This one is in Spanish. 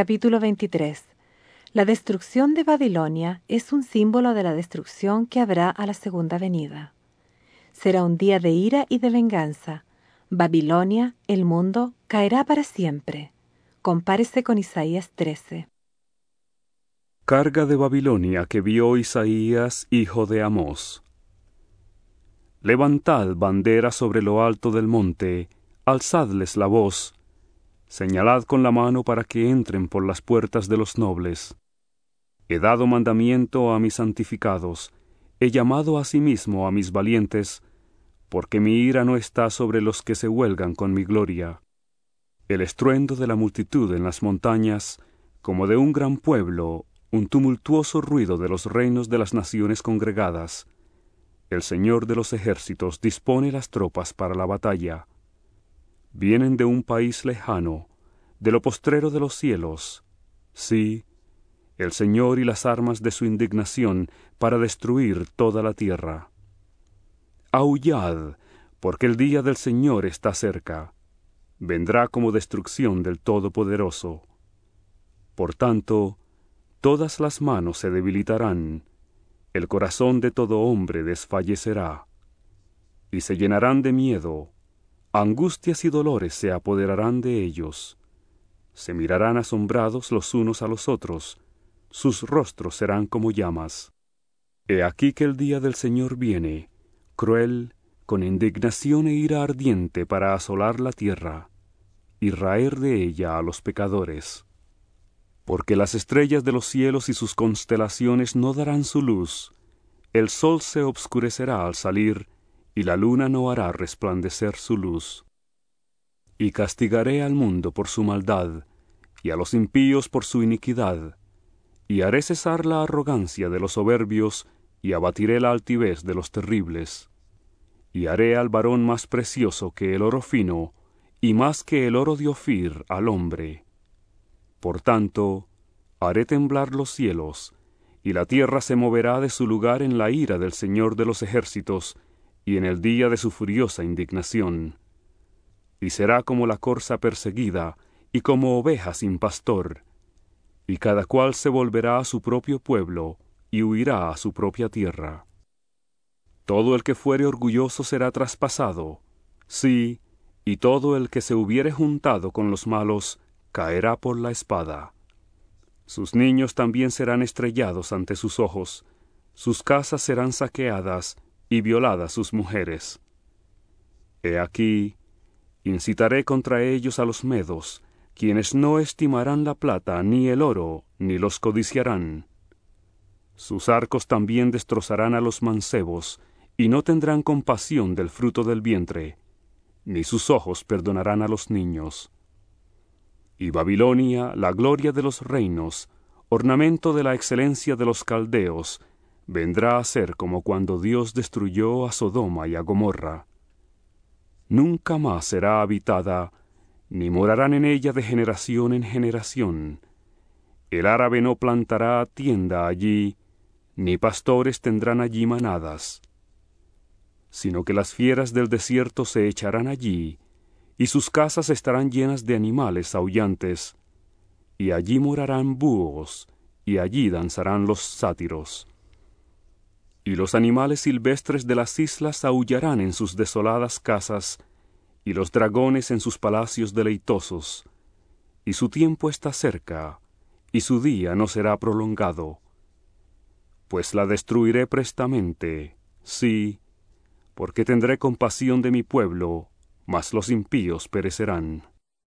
Capítulo 23 La destrucción de Babilonia es un símbolo de la destrucción que habrá a la segunda venida. Será un día de ira y de venganza. Babilonia, el mundo, caerá para siempre. Compárese con Isaías 13. Carga de Babilonia que vio Isaías, hijo de Amós. Levantad bandera sobre lo alto del monte, alzadles la voz, señalad con la mano para que entren por las puertas de los nobles. He dado mandamiento a mis santificados, he llamado a sí a mis valientes, porque mi ira no está sobre los que se huelgan con mi gloria. El estruendo de la multitud en las montañas, como de un gran pueblo, un tumultuoso ruido de los reinos de las naciones congregadas, el Señor de los ejércitos dispone las tropas para la batalla. Vienen de un país lejano, de lo postrero de los cielos. Sí, el Señor y las armas de su indignación para destruir toda la tierra. Aullad, porque el día del Señor está cerca. Vendrá como destrucción del Todopoderoso. Por tanto, todas las manos se debilitarán, el corazón de todo hombre desfallecerá, y se llenarán de miedo, angustias y dolores se apoderarán de ellos, se mirarán asombrados los unos a los otros, sus rostros serán como llamas. He aquí que el día del Señor viene, cruel, con indignación e ira ardiente para asolar la tierra, y raer de ella a los pecadores. Porque las estrellas de los cielos y sus constelaciones no darán su luz, el sol se obscurecerá al salir, y la luna no hará resplandecer su luz. Y castigaré al mundo por su maldad, y a los impíos por su iniquidad, y haré cesar la arrogancia de los soberbios, y abatiré la altivez de los terribles. Y haré al varón más precioso que el oro fino, y más que el oro de Ofir al hombre por tanto, haré temblar los cielos, y la tierra se moverá de su lugar en la ira del Señor de los ejércitos, y en el día de su furiosa indignación. Y será como la corza perseguida, y como oveja sin pastor, y cada cual se volverá a su propio pueblo, y huirá a su propia tierra. Todo el que fuere orgulloso será traspasado, sí, y todo el que se hubiere juntado con los malos caerá por la espada. Sus niños también serán estrellados ante sus ojos, sus casas serán saqueadas y violadas sus mujeres. He aquí, incitaré contra ellos a los medos, quienes no estimarán la plata ni el oro, ni los codiciarán. Sus arcos también destrozarán a los mancebos, y no tendrán compasión del fruto del vientre, ni sus ojos perdonarán a los niños y Babilonia, la gloria de los reinos, ornamento de la excelencia de los caldeos, vendrá a ser como cuando Dios destruyó a Sodoma y a Gomorra. Nunca más será habitada, ni morarán en ella de generación en generación. El árabe no plantará tienda allí, ni pastores tendrán allí manadas, sino que las fieras del desierto se echarán allí, y sus casas estarán llenas de animales aullantes, y allí morarán búhos, y allí danzarán los sátiros. Y los animales silvestres de las islas aullarán en sus desoladas casas, y los dragones en sus palacios deleitosos, y su tiempo está cerca, y su día no será prolongado. Pues la destruiré prestamente, sí, porque tendré compasión de mi pueblo, mas los impíos perecerán.